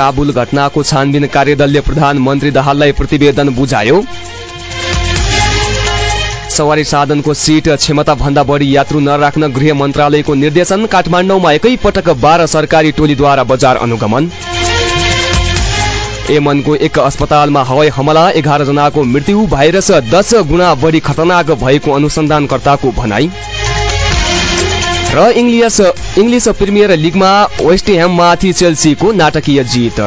काबुल घटनाको छानबिन कार्यदलले प्रधानमन्त्री दाहाललाई प्रतिवेदन बुझायो। सवारी साधनको सिट क्षमता भन्दा बढी यात्रु नराख्न गृह मन्त्रालयको निर्देशन। काठमाडौँमा एकै पटक बाह्र सरकारी टोलीद्वारा बजार अनुगमन। यमनको एक अस्पतालमा हवाई हमला एघार जनाको मृत्यु भाइरस दस गुणा बढी खतरनाक भएको अनुसन्धानकर्ताको भनाई। र इङ्ग्लिस इङ्ग्लिस प्रिमियर लिगमा वेस्ट ह्याममाथि चेल्सीको नाटकीय जित।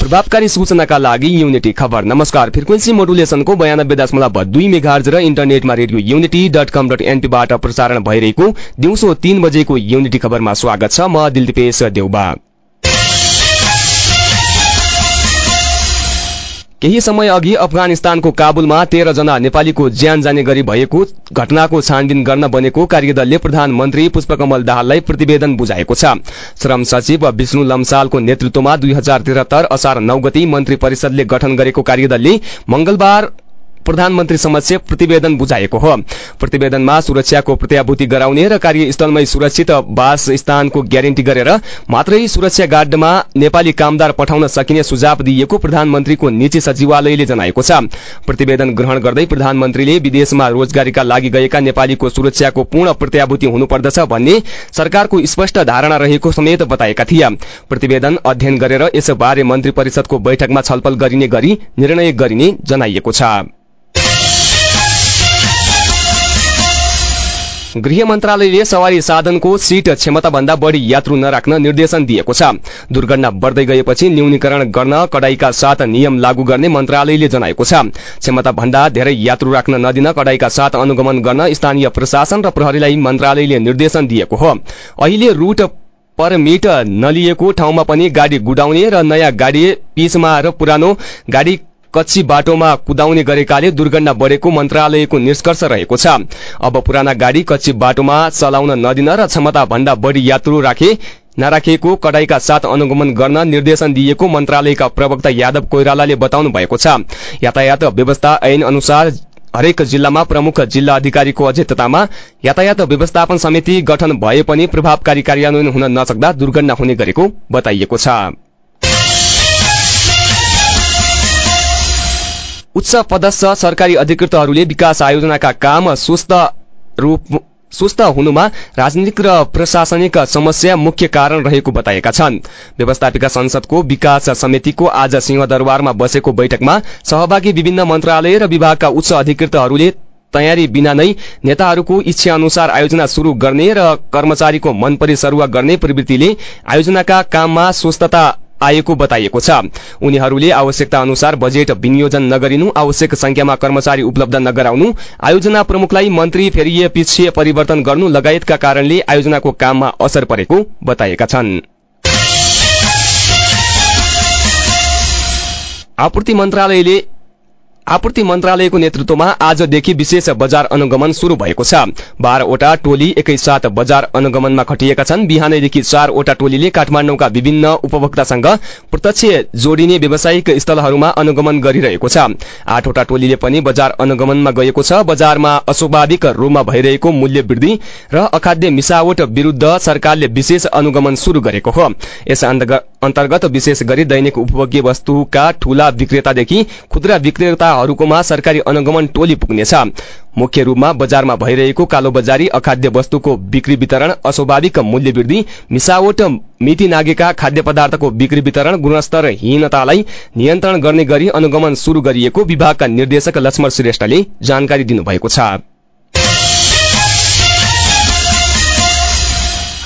प्रभावकारी सूचनाका लागि युनिटी खबर। नमस्कार फ्रिक्वेन्सी मोडुलेसनको बयानब्बे दशमलव दुई मेघार्ज र इन्टरनेटमा radio Unity dot com dot एनपीबाट प्रसारण भइरहेको दिउँसो तीन बजेको युनिटी खबरमा स्वागत छ। म दिलदीपेश देउबा। केही समय अघि अफगानिस्तानको काबुलमा तेह्र जना नेपालीको ज्यान जाने गरी भएको घटनाको छानबिन गर्न बनेको कार्यदलले प्रधानमन्त्री पुष्पकमल दाहाललाई प्रतिवेदन बुझाएको छ। श्रम सचिव विष्णु लम्सालको नेतृत्वमा दुई हजार त्रिहत्तर असार नौ गति मन्त्री परिषदले गठन गरेको कार्यदलले मंगलबार प्रधानमन्त्री समक्ष प्रतिवेदन बुझाएको हो। प्रतिवेदनमा सुरक्षाको प्रत्याभूति गराउने र कार्यस्थलमै सुरक्षित वास स्थानको ग्यारेन्टी गरेर मात्रै सुरक्षा गार्डमा नेपाली कामदार पठाउन सकिने सुझाव दिइएको प्रधानमन्त्रीको निजी सचिवालयले जनाएको छ। प्रतिवेदन ग्रहण गर्दै प्रधानमन्त्रीले विदेशमा रोजगारीका लागि गएका नेपालीको सुरक्षाको पूर्ण प्रत्याभूति हुनुपर्दछ भन्ने सरकारको स्पष्ट धारणा रहेको समेत बताएका थिए। प्रतिवेदन अध्ययन गरेर यसबारे मन्त्री परिषदको बैठकमा छलफल गरिने गरी निर्णय गरिने जनाइएको छ। गृह मन्त्रालयले सवारी साधनको सीट क्षमताभन्दा बढी यात्रु नराख्न निर्देशन दिएको छ। दुर्घटना बढ्दै गएपछि न्यूनीकरण गर्न कडाईका साथ नियम लागू गर्ने मन्त्रालयले जनाएको छ। क्षमताभन्दा धेरै यात्रु राख्न नदिन कडाईका साथ अनुगमन गर्न स्थानीय प्रशासन र प्रहरीलाई मन्त्रालयले निर्देशन दिएको हो। अहिले रूट परमिट नलिएको ठाउँमा पनि गाडी गुडाउने र नयाँ गाडी पिचमा र पुरानो गाडी कच्ची बाटोमा कुदाउने गरेकाले दुर्घटना बढेको मन्त्रालयको निष्कर्ष रहेको छ। अब पुराना गाडी कच्ची बाटोमा चलाउन नदिन र क्षमता भन्दा बढी यात्रु राखे नराखेको कडाईका साथ अनुगमन गर्न निर्देशन दिएको मन्त्रालयका प्रवक्ता यादव कोइरालाले बताउनु भएको छ। यातायात व्यवस्था ऐन अनुसार हरेक जिल्लामा प्रमुख जिल्ला अधिकारीको अध्यक्षतामा यातायात व्यवस्थापन समिति गठन भए पनि प्रभावकारी कार्यान्वयन हुन नसक्दा दुर्घटना हुने गरेको बताइएको छ। उच्च पदस्थ सरकारी अधिकृतहरूले विकास आयोजनाका काम सुस्त रूप सुस्त हुनुमा राजनीतिक र प्रशासनिक समस्या मुख्य कारण रहेको बताएका छन्। व्यवस्थापिका संसदको विकास समितिको आज सिंहदरबारमा बसेको बैठकमा सहभागी विभिन्न मन्त्रालय र विभागका उच्च अधिकृतहरूले तयारी बिना नै नेताहरूको इच्छा अनुसार आयोजना शुरू गर्ने र कर्मचारीको मनपरी सरुवा गर्ने प्रवृत्तिले आयोजनाका काममा सुस्तता आएको बताइएको छ। उनीहरूले आवश्यकता अनुसार बजेट विनियोजन नगरिनु आवश्यक संख्यामा कर्मचारी उपलब्ध नगराउनु आयोजना प्रमुखलाई मन्त्री फेरिए पछि परिवर्तन गर्नु लगायतका कारणले आयोजनाको काममा असर परेको बताएका छन्। आपूर्ति मन्त्रालयले आपूर्ति मन्त्रालयको नेतृत्वमा आजदेखि विशेष बजार अनुगमन शुरू भएको छ। बाह्रवटा टोली एकैसाथ बजार अनुगमनमा खटिएका छन्। बिहानैदेखि चारवटा टोलीले काठमाडौँका विभिन्न उपभोक्तासँग प्रत्यक्ष जोडिने व्यावसायिक स्थलहरूमा अनुगमन गरिरहेको छ। आठवटा टोलीले पनि बजार अनुगमनमा गएको छ। बजारमा अस्वाभाविक रूपमा भइरहेको मूल्य वृद्धि र अखाद्य मिसावट विरूद्ध सरकारले विशेष अनुगमन शुरू गरेको हो। अन्तर्गत विशेष गरी दैनिक उपभोग्य वस्तुका ठूला विक्रेतादेखि खुद्रा विक्रेताहरूकोमा सरकारी अनुगमन टोली पुग्नेछ। मुख्य रूपमा बजारमा भइरहेको कालोबजारी अखाद्य वस्तुको बिक्री वितरण अस्वाभाविक मूल्य वृद्धि मिसावट मिति नागेका खाद्य पदार्थको बिक्री वितरण गुणस्तरहीनतालाई नियन्त्रण गर्ने गरी अनुगमन शुरू गरिएको विभागका निर्देशक लक्ष्मण श्रेष्ठले जानकारी दिनुभएको छ।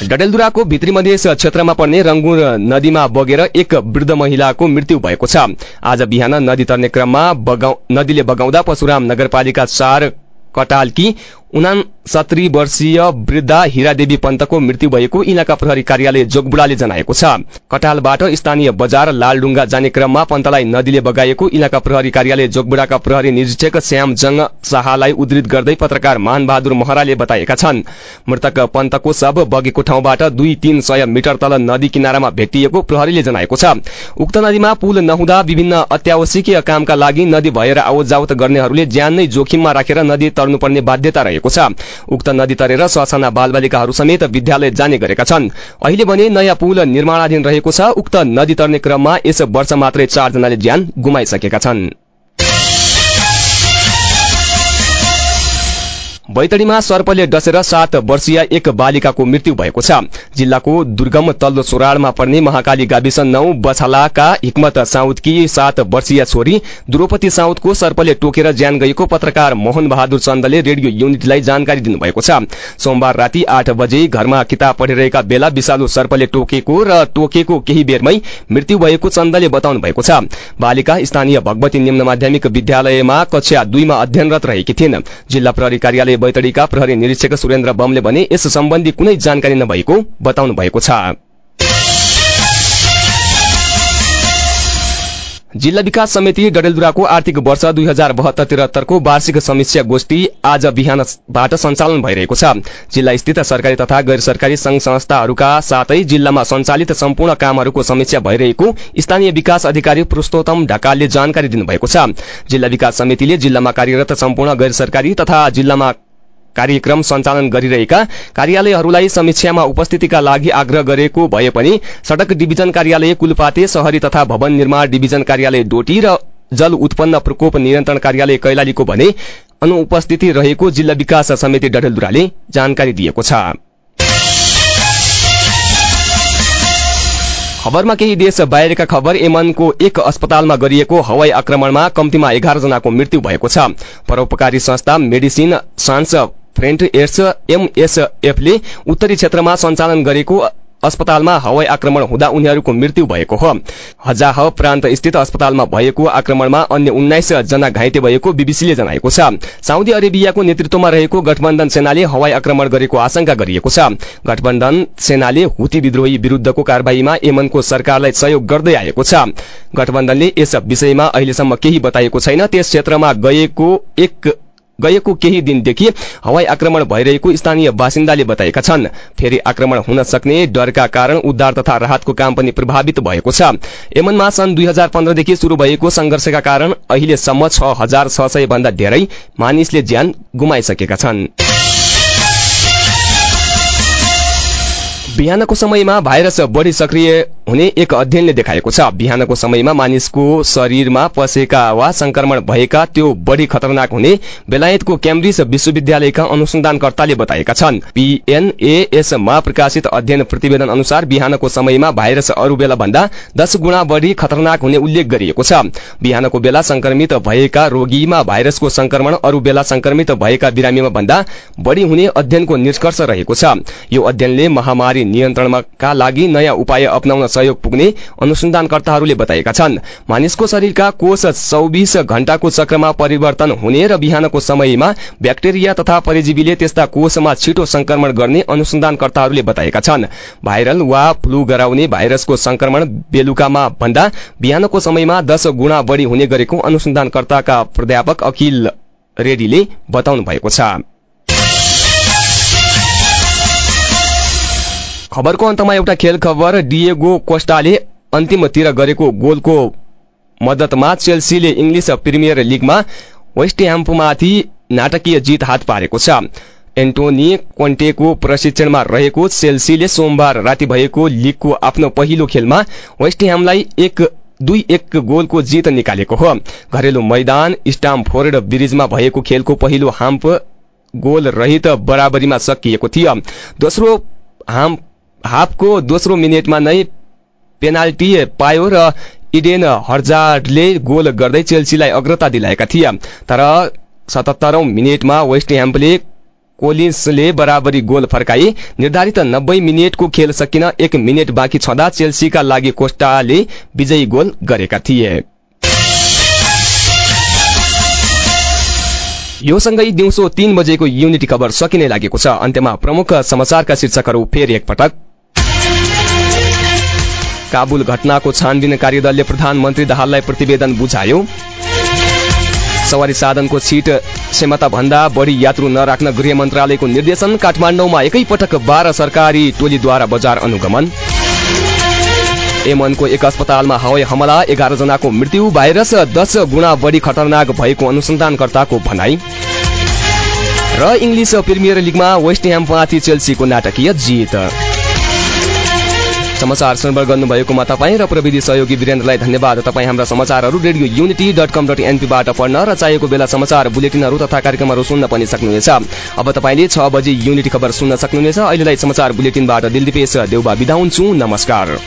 डडेलधुराको भित्री मधेस क्षेत्रमा पर्ने रंगुर नदीमा बगेर एक वृद्ध महिलाको मृत्यु भएको छ। आज बिहान नदी तर्ने क्रममा नदीले बगाउँदा परशुराम नगरपालिका चार कटालकी उनासत्तरी वर्षीय वृद्धा हिरादेवी पन्तको मृत्यु भएको इलाका प्रहरी कार्यालय जोगबुडाले जनाएको छ। कटालबाट स्थानीय बजार लालडुङ्गा जाने क्रममा पन्तलाई नदीले बगाएको इलाका प्रहरी कार्यालय जोगबुडाका प्रहरी निरीक्षक श्याम जंग शाहलाई उद्धृत गर्दै पत्रकार मानबहादुर महराले बताएका छन्। मृतक पन्तको शव बगेको ठाउँबाट दुई तीन सय मिटर तल नदी किनारामा भेटिएको प्रहरीले जनाएको छ। उक्त नदीमा पुल नहुँदा विभिन्न अत्यावश्यकीय कामका लागि नदी भएर आवत गर्नेहरूले ज्यान नै जोखिममा राखेर नदी तर्नुपर्ने बाध्यता रहेको भएको छ। उक्त नदी तरेर ससाना बालबालिकाहरू समेत विद्यालय जाने गरेका छन्। अहिले भने नयाँ पुल निर्माणाधीन रहेको छ। उक्त नदी तर्ने क्रममा यस वर्ष मात्रै चारजनाले ज्यान गुमाइसकेका छन्। बैतडीमा सर्पले डसेर सात वर्षीय एक बालिकाको मृत्यु भएको छ। जिल्लाको दुर्गम तल्लो सोराडमा पर्ने महाकाली गाविस नौ बछालाका हिक्मत साउदकी सात वर्षीय छोरी द्रौपदी साउदको सर्पले टोकेर ज्यान गएको पत्रकार मोहन बहादुर चन्दले रेडियो युनिटलाई जानकारी दिनुभएको छ। सोमबार राति आठ बजे घरमा किताब पढिरहेका बेला विषालु सर्पले टोकेको र टोकेको केही बेरमै मृत्यु भएको चन्दले बताउनु भएको छ। बालिका स्थानीय भगवती निम्न माध्यमिक विद्यालयमा कक्षा दुईमा अध्ययनरत रहेकी थिइन्। जिल्ला प्रहरी कार्यालय बैतडीका प्रहरी निरीक्षक सुरेन्द्र बमले भने यस सम्बन्धी कुनै जानकारी नभएको बताउनु भएको छ। जिल्ला विकास समिति डडेलधुराको आर्थिक वर्ष दुई हजार बहत्तर त्रिहत्तरको वार्षिक समीक्षा गोष्ठी आज बिहानबाट सञ्चालन भइरहेको छ। जिल्ला स्थित सरकारी तथा गैर सरकारी संघ संस्थाहरूका साथै जिल्लामा सञ्चालित सम्पूर्ण कामहरूको समीक्षा भइरहेको स्थानीय विकास अधिकारी पुरूषोत्तम ढकालले जानकारी दिनुभएको छ। जिल्ला विकास समितिले जिल्लामा कार्यरत सम्पूर्ण गैर सरकारी तथा जिल्लामा कार्यक्रम सञ्चालन गरिरहेका कार्यालयहरूलाई समीक्षामा उपस्थितिका लागि आग्रह गरेको भए पनि सड़क डिभिजन कार्यालय कुलपाते शहरी तथा भवन निर्माण डिभिजन कार्यालय डोटी र जल उत्पन्न प्रकोप नियन्त्रण कार्यालय कैलालीको भने अनुपस्थिति रहेको जिल्ला विकास समिति डडेलधुराले जानकारी दिएको छ। खबरमा केही देश बाहिरका खबर एमनको एक अस्पतालमा गरिएको हवाई आक्रमणमा कम्तीमा एघार जनाको मृत्यु भएको छ। परोपकारी संस्था मेडिसिन सान्स फ्रेन्ट एड्स एमएसएफले उत्तरी क्षेत्रमा सञ्चालन गरेको अस्पतालमा हवाई आक्रमण हुँदा उनीहरूको मृत्यु भएको हो। हजाह प्रान्त स्थित अस्पतालमा भएको आक्रमणमा अन्य उन्नाइस जना घाइते भएको बीबीसीले जनाएको छ। साउदी अरेबियाको नेतृत्वमा रहेको गठबन्धन सेनाले हवाई आक्रमण गरेको आशंका गरिएको छ। गठबन्धन सेनाले हुती विद्रोही विरूद्धको कारवाहीमा यमनको सरकारलाई सहयोग गर्दै आएको छ। गठबन्धनले यस विषयमा अहिलेसम्म केही बताएको छैन। त्यस क्षेत्रमा गएको एक गएको केही दिनदेखि हवाई आक्रमण भइरहेको स्थानीय बासिन्दाले बताएका छन्। फेरि आक्रमण हुन सक्ने डरका कारण उद्धार तथा राहतको काम पनि प्रभावित भएको छ। यमनमा सन् दुई हजार पन्ध्रदेखि शुरू भएको संघर्षका कारण अहिलेसम्म छ हजार छ सय भन्दा धेरै मानिसले ज्यान गुमाइसकेका छन्। बिहानको समयमा भाइरस बढी सक्रिय हुने एक अध्ययनले देखाएको छ। बिहानको समयमा मानिसको शरीरमा पसेका वा संक्रमण भएका त्यो बढी खतरनाक हुने बेलायतको क्याम्ब्रिज विश्वविद्यालयका अनुसन्धानकर्ताले बताएका छन्। पीएनएएसमा प्रकाशित अध्ययन प्रतिवेदन अनुसार बिहानको समयमा भाइरस अरू बेला भन्दा दश गुणा बढी खतरनाक हुने उल्लेख गरिएको छ। बिहानको बेला संक्रमित भएका रोगीमा भाइरसको संक्रमण अरू बेला संक्रमित भएका बिरामीमा भन्दा बढी हुने अध्ययनको निष्कर्ष रहेको छ। यो अध्ययनले महामारी नियन्त्रणका लागि नयाँ उपाय अप्नाउन सहयोग पुग्ने अनुसन्धानकर्ताहरूले बताएका छन्। मानिसको शरीरका कोष चौबिस घण्टाको चक्रमा परिवर्तन हुने र बिहानको समयमा ब्याक्टेरिया तथा परिजीवीले त्यस्ता कोषमा छिटो संक्रमण गर्ने अनुसन्धानकर्ताहरूले बताएका छन्। भाइरल वा फ्लू गराउने भाइरसको संक्रमण बेलुकामा भन्दा बिहानको समयमा दश गुणा बढी हुने गरेको अनुसन्धानकर्ताका प्राध्यापक अखिल रेड्डीले बताउनु भएको छ। खबरको अन्तमा एउटा खेल खबर डिएगो कोस्टाले अन्तिमतिर गरेको गोलको मद्दतमा चेल्सीले इङ्ग्लिस प्रिमियर लिगमा वेस्ट ह्याम्पमाथि नाटकीय जित हात पारेको छ। एन्टोनी कोन्टेको प्रशिक्षणमा रहेको चेल्सीले सोमबार राति भएको लिगको आफ्नो पहिलो खेलमा वेस्ट ह्यामलाई एक दुई एक गोलको जित निकालेको हो। घरेलु मैदान स्टामफोर्ड ब्रिजमा भएको खेलको पहिलो हाम्प गोल रहित बराबरीमा सकिएको थियो। दोस्रो हाम हाफको दोस्रो मिनटमा नै पेनाल्टी पायो र इडेन हर्जाडले गोल गर्दै चेल्सीलाई अग्रता दिलाएका थिए। तर सतहत्तरौं मिनटमा वेस्ट ह्याम्पले कोलिन्सले बराबरी गोल फर्काए निर्धारित नब्बे मिनटको खेल सकिन एक मिनट बाँकी छँदा चेल्सीका लागि कोस्टाले विजयी गोल गरेका थिए। यो सँगै दिउँसो तीन बजेको युनिटी खबर सकिने लागेको छ। अन्त्यमा प्रमुख समाचारका शीर्षकहरू फेरि एकपटक। काबुल घटनाको छानबिन कार्यदलले प्रधानमन्त्री दाहाललाई प्रतिवेदन बुझायो। सवारी साधनको छिट क्षमता भन्दा बढी यात्रु नराख्न गृह मन्त्रालयको निर्देशन। काठमाडौँमा एकै पटक बाह्र सरकारी टोलीद्वारा बजार अनुगमन। एमनको एक अस्पतालमा हवाई हमला एघार जनाको मृत्यु भाइरस दस गुणा बढी खतरनाक भएको अनुसन्धानकर्ताको भनाई। र इङ्ग्लिस प्रिमियर लिगमा वेस्ट ह्याममाथि चेल्सीको नाटकीय जित। समाचार श्रवण गर्नुभएकोमा तपाईँ र प्रविधि सहयोगी वीरेन्द्रलाई धन्यवाद। तपाईँ हाम्रा समाचारहरू radio Unity dot com dot एनपीबाट पढ्न र चाहिएको बेला समाचार बुलेटिनहरू तथा कार्यक्रमहरू सुन्न पनि सक्नुहुनेछ। अब तपाईँले छ बजी युनिटी खबर सुन्न सक्नुहुनेछ। अहिलेलाई समाचार बुलेटिनबाट दिलदीपेश देउबा बिदा हुन्छु। नमस्कार।